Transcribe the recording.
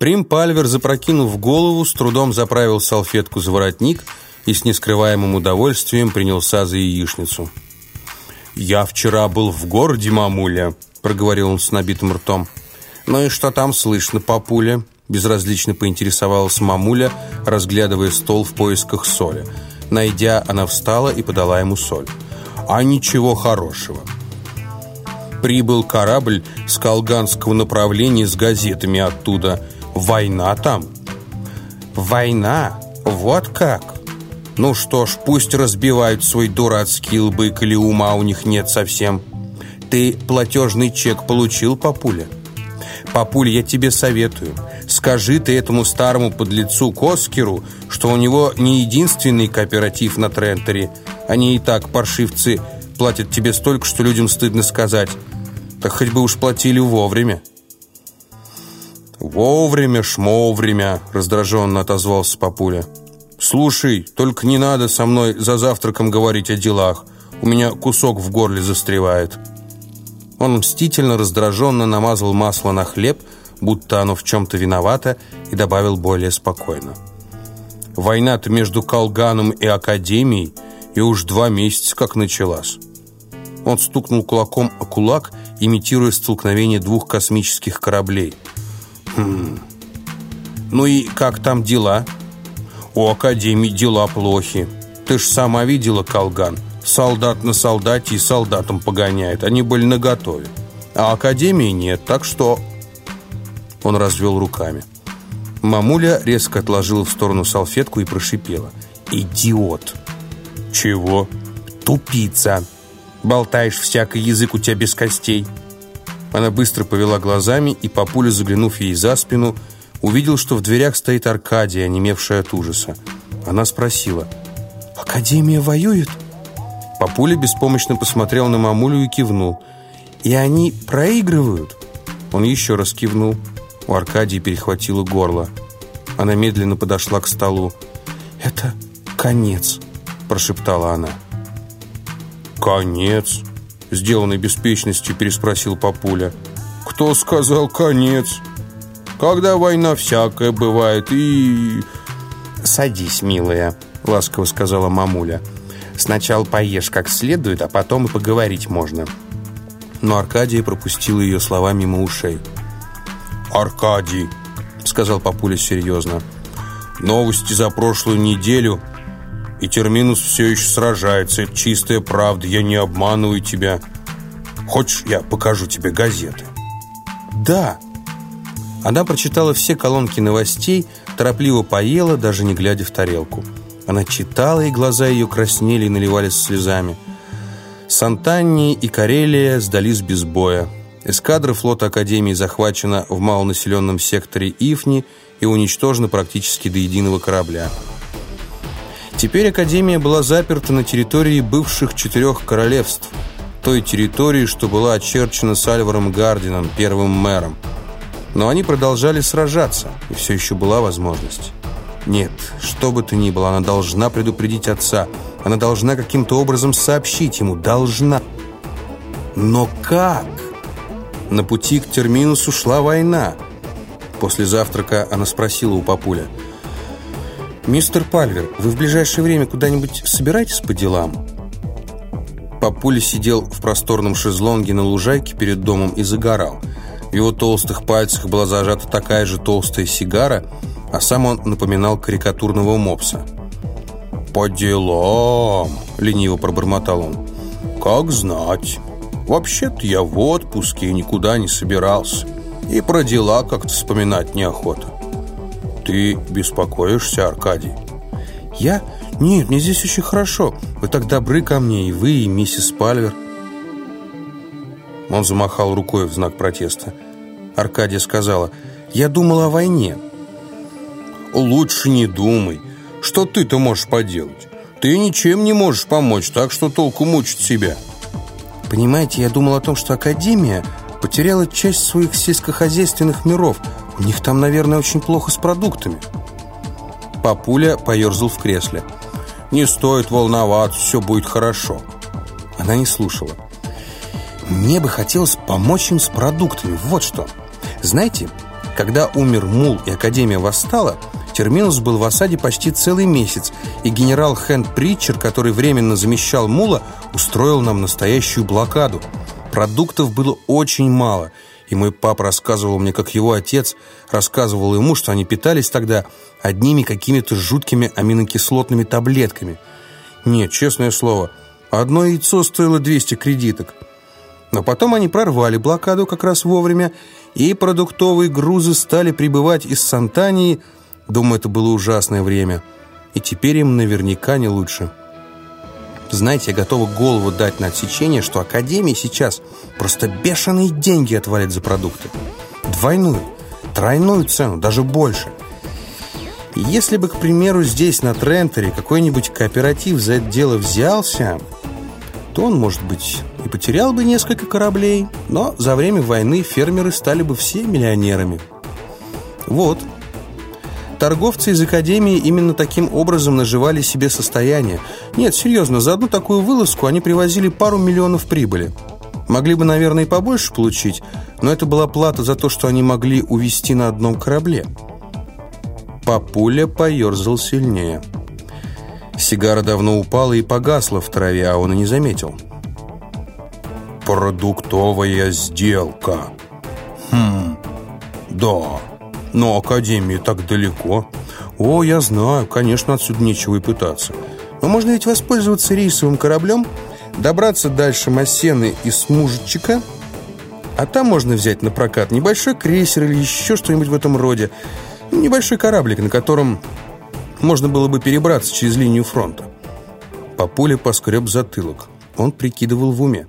Прим Пальвер, запрокинув голову, с трудом заправил салфетку за воротник и с нескрываемым удовольствием принялся за яичницу. «Я вчера был в городе, мамуля», — проговорил он с набитым ртом. «Ну и что там слышно, папуля?» Безразлично поинтересовалась мамуля, разглядывая стол в поисках соли. Найдя, она встала и подала ему соль. «А ничего хорошего прибыл корабль с колганского направления с газетами оттуда. Война там. Война? Вот как? Ну что ж, пусть разбивают свой дурацкий лбык, или ума у них нет совсем. Ты платежный чек получил, папуля? Папуль, я тебе советую. Скажи ты этому старому подлецу Коскеру, что у него не единственный кооператив на Трентере. Они и так, паршивцы, платят тебе столько, что людям стыдно сказать. Так хоть бы уж платили вовремя. «Вовремя, шмовремя», — раздраженно отозвался папуля. «Слушай, только не надо со мной за завтраком говорить о делах. У меня кусок в горле застревает». Он мстительно, раздраженно намазал масло на хлеб, будто оно в чем-то виновато, и добавил более спокойно. «Война-то между Колганом и Академией и уж два месяца как началась». Он стукнул кулаком о кулак, имитируя столкновение двух космических кораблей. «Хм... Ну и как там дела?» «У Академии дела плохи. Ты ж сама видела, Колган. Солдат на солдате и солдатам погоняет. Они были наготове. А Академии нет, так что...» Он развел руками. Мамуля резко отложила в сторону салфетку и прошипела. «Идиот!» «Чего?» «Тупица!» Болтаешь всякий язык у тебя без костей». Она быстро повела глазами, и Папуля, заглянув ей за спину, увидел, что в дверях стоит Аркадия, онемевшая от ужаса. Она спросила, «Академия воюет?» Папуля беспомощно посмотрел на мамулю и кивнул. «И они проигрывают?» Он еще раз кивнул. У Аркадии перехватило горло. Она медленно подошла к столу. «Это конец», – прошептала она. «Конец?» — сделанной беспечностью переспросил папуля. «Кто сказал конец? Когда война всякая бывает и...» «Садись, милая», — ласково сказала мамуля. «Сначала поешь как следует, а потом и поговорить можно». Но Аркадий пропустил ее слова мимо ушей. «Аркадий», — сказал папуля серьезно, — «новости за прошлую неделю и Терминус все еще сражается. Это чистая правда. Я не обманываю тебя. Хочешь, я покажу тебе газеты?» «Да». Она прочитала все колонки новостей, торопливо поела, даже не глядя в тарелку. Она читала, и глаза ее краснели и наливались слезами. Сантанни и Карелия сдались без боя. Эскадра флота Академии захвачена в малонаселенном секторе Ифни и уничтожена практически до единого корабля. Теперь Академия была заперта на территории бывших четырех королевств, той территории, что была очерчена с Альваром Гардином, первым мэром. Но они продолжали сражаться, и все еще была возможность. Нет, что бы то ни было, она должна предупредить отца. Она должна каким-то образом сообщить ему. Должна. Но как? На пути к терминусу шла война. После завтрака она спросила у папуля – «Мистер Пальвер, вы в ближайшее время куда-нибудь собираетесь по делам?» Папуля сидел в просторном шезлонге на лужайке перед домом и загорал. В его толстых пальцах была зажата такая же толстая сигара, а сам он напоминал карикатурного мопса. «По делам!» — лениво пробормотал он. «Как знать. Вообще-то я в отпуске и никуда не собирался. И про дела как-то вспоминать неохота. «Ты беспокоишься, Аркадий?» «Я? Нет, мне здесь очень хорошо. Вы так добры ко мне, и вы, и миссис Пальвер». Он замахал рукой в знак протеста. Аркадия сказала, «Я думала о войне». «Лучше не думай. Что ты-то можешь поделать? Ты ничем не можешь помочь, так что толку мучить себя». «Понимаете, я думал о том, что Академия потеряла часть своих сельскохозяйственных миров, у них там, наверное, очень плохо с продуктами. Папуля поерзал в кресле. «Не стоит волноваться, все будет хорошо». Она не слушала. «Мне бы хотелось помочь им с продуктами, вот что. Знаете, Когда умер Мул и Академия восстала, терминус был в осаде почти целый месяц, и генерал Хэнд Притчер, который временно замещал Мула, устроил нам настоящую блокаду. Продуктов было очень мало, и мой папа рассказывал мне, как его отец рассказывал ему, что они питались тогда одними какими-то жуткими аминокислотными таблетками. Нет, честное слово, одно яйцо стоило 200 кредиток. Но потом они прорвали блокаду как раз вовремя, и продуктовые грузы стали прибывать из Сантании. Думаю, это было ужасное время. И теперь им наверняка не лучше. Знаете, я готова голову дать на отсечение, что Академии сейчас просто бешеные деньги отвалит за продукты. Двойную, тройную цену, даже больше. Если бы, к примеру, здесь, на Трентере, какой-нибудь кооператив за это дело взялся, то он, может быть, и потерял бы несколько кораблей, но за время войны фермеры стали бы все миллионерами. Вот. Торговцы из Академии именно таким образом наживали себе состояние. Нет, серьезно, за одну такую вылазку они привозили пару миллионов прибыли. Могли бы, наверное, и побольше получить, но это была плата за то, что они могли увезти на одном корабле. Папуля поерзал сильнее. Сигара давно упала и погасла в траве, а он и не заметил. «Продуктовая сделка». «Хм, да, но Академия так далеко». «О, я знаю, конечно, отсюда нечего и пытаться. Но можно ведь воспользоваться рейсовым кораблем, добраться дальше Массены и Смужичика, а там можно взять на прокат небольшой крейсер или еще что-нибудь в этом роде, небольшой кораблик, на котором можно было бы перебраться через линию фронта». Папуля поскреб затылок. Он прикидывал в уме.